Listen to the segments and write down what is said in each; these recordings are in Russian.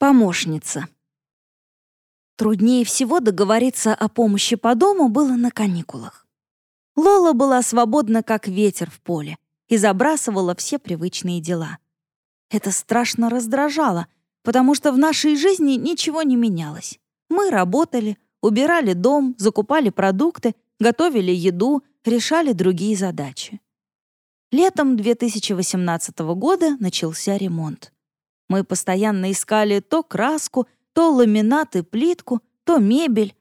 Помощница. Труднее всего договориться о помощи по дому было на каникулах. Лола была свободна, как ветер в поле, и забрасывала все привычные дела. Это страшно раздражало, потому что в нашей жизни ничего не менялось. Мы работали, убирали дом, закупали продукты, готовили еду, решали другие задачи. Летом 2018 года начался ремонт. Мы постоянно искали то краску, то ламинат и плитку, то мебель.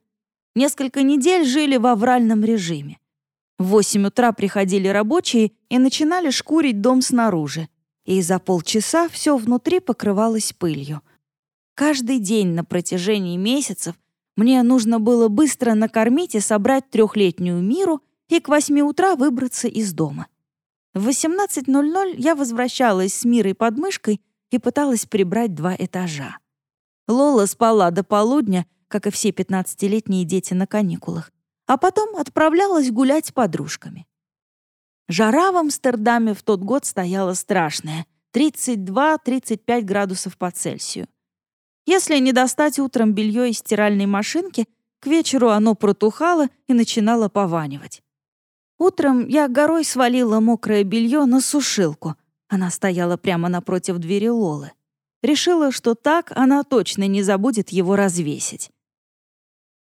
Несколько недель жили в авральном режиме. В 8 утра приходили рабочие и начинали шкурить дом снаружи. И за полчаса все внутри покрывалось пылью. Каждый день на протяжении месяцев мне нужно было быстро накормить и собрать трехлетнюю миру и к 8 утра выбраться из дома. В 18.00 я возвращалась с Мирой под мышкой и пыталась прибрать два этажа. Лола спала до полудня, как и все 15-летние дети на каникулах, а потом отправлялась гулять с подружками. Жара в Амстердаме в тот год стояла страшная — 32-35 градусов по Цельсию. Если не достать утром белье из стиральной машинки, к вечеру оно протухало и начинало пованивать. Утром я горой свалила мокрое белье на сушилку — она стояла прямо напротив двери Лолы. Решила, что так она точно не забудет его развесить.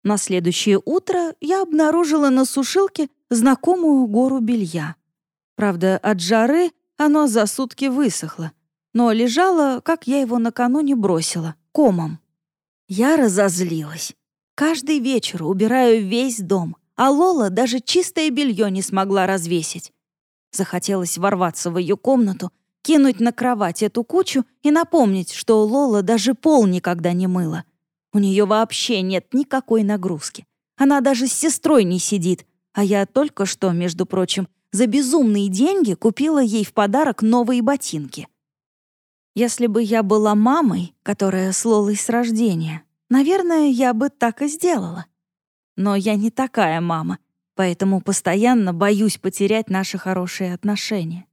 На следующее утро я обнаружила на сушилке знакомую гору белья. Правда, от жары оно за сутки высохло, но лежало, как я его накануне бросила, комом. Я разозлилась. Каждый вечер убираю весь дом, а Лола даже чистое белье не смогла развесить. Захотелось ворваться в ее комнату, кинуть на кровать эту кучу и напомнить, что Лола даже пол никогда не мыла. У нее вообще нет никакой нагрузки. Она даже с сестрой не сидит, а я только что, между прочим, за безумные деньги купила ей в подарок новые ботинки. Если бы я была мамой, которая с Лолой с рождения, наверное, я бы так и сделала. Но я не такая мама, поэтому постоянно боюсь потерять наши хорошие отношения.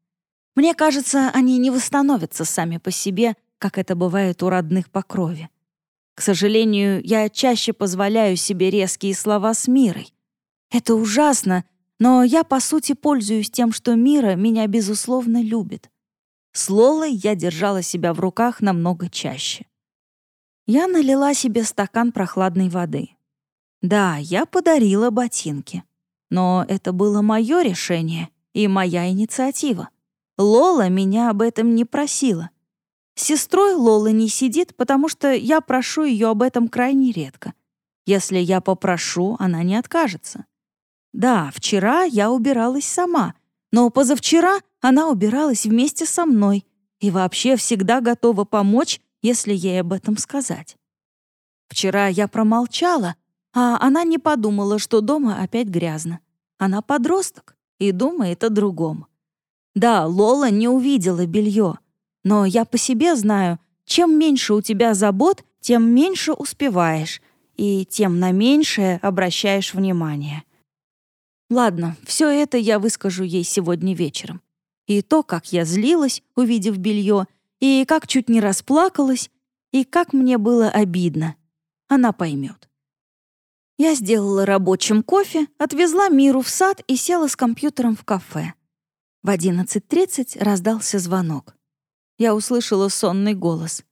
Мне кажется, они не восстановятся сами по себе, как это бывает у родных по крови. К сожалению, я чаще позволяю себе резкие слова с Мирой. Это ужасно, но я, по сути, пользуюсь тем, что Мира меня, безусловно, любит. С Лолой я держала себя в руках намного чаще. Я налила себе стакан прохладной воды. Да, я подарила ботинки. Но это было мое решение и моя инициатива. Лола меня об этом не просила. Сестрой Лола не сидит, потому что я прошу ее об этом крайне редко. Если я попрошу, она не откажется. Да, вчера я убиралась сама, но позавчера она убиралась вместе со мной и вообще всегда готова помочь, если ей об этом сказать. Вчера я промолчала, а она не подумала, что дома опять грязно. Она подросток и думает о другом. Да, Лола не увидела белье, но я по себе знаю, чем меньше у тебя забот, тем меньше успеваешь, и тем на меньшее обращаешь внимание. Ладно, все это я выскажу ей сегодня вечером. И то, как я злилась, увидев белье, и как чуть не расплакалась, и как мне было обидно. Она поймет. Я сделала рабочим кофе, отвезла Миру в сад и села с компьютером в кафе. В 11.30 раздался звонок. Я услышала сонный голос.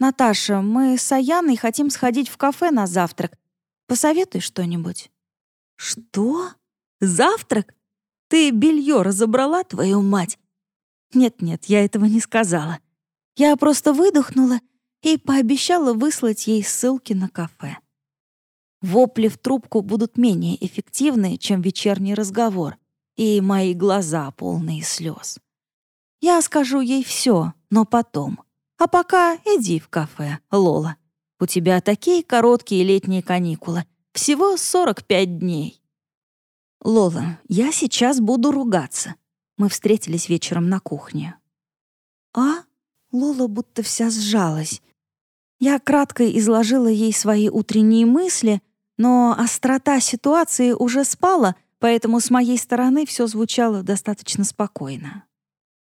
«Наташа, мы с Аяной хотим сходить в кафе на завтрак. Посоветуй что-нибудь». «Что? Завтрак? Ты белье разобрала, твою мать?» «Нет-нет, я этого не сказала. Я просто выдохнула и пообещала выслать ей ссылки на кафе». Вопли в трубку будут менее эффективны, чем вечерний разговор, и мои глаза полные слез. Я скажу ей все, но потом. А пока иди в кафе, Лола. У тебя такие короткие летние каникулы. Всего 45 дней. Лола, я сейчас буду ругаться. Мы встретились вечером на кухне. А? Лола будто вся сжалась. Я кратко изложила ей свои утренние мысли, но острота ситуации уже спала, поэтому с моей стороны все звучало достаточно спокойно.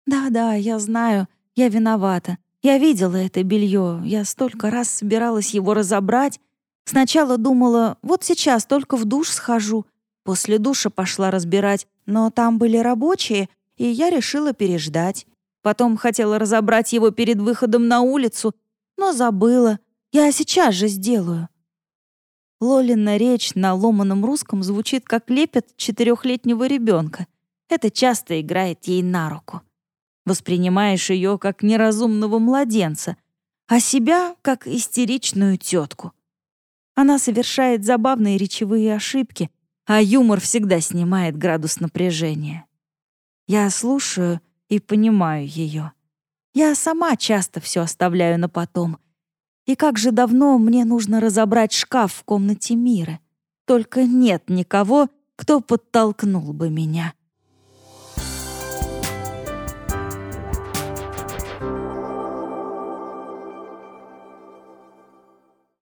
«Да-да, я знаю, я виновата. Я видела это белье, я столько раз собиралась его разобрать. Сначала думала, вот сейчас только в душ схожу. После душа пошла разбирать, но там были рабочие, и я решила переждать. Потом хотела разобрать его перед выходом на улицу, но забыла. Я сейчас же сделаю. Лолина речь на ломаном русском звучит как лепет четырехлетнего ребенка. Это часто играет ей на руку. Воспринимаешь ее как неразумного младенца, а себя как истеричную тетку. Она совершает забавные речевые ошибки, а юмор всегда снимает градус напряжения. Я слушаю и понимаю ее. Я сама часто все оставляю на потом. И как же давно мне нужно разобрать шкаф в комнате мира. Только нет никого, кто подтолкнул бы меня.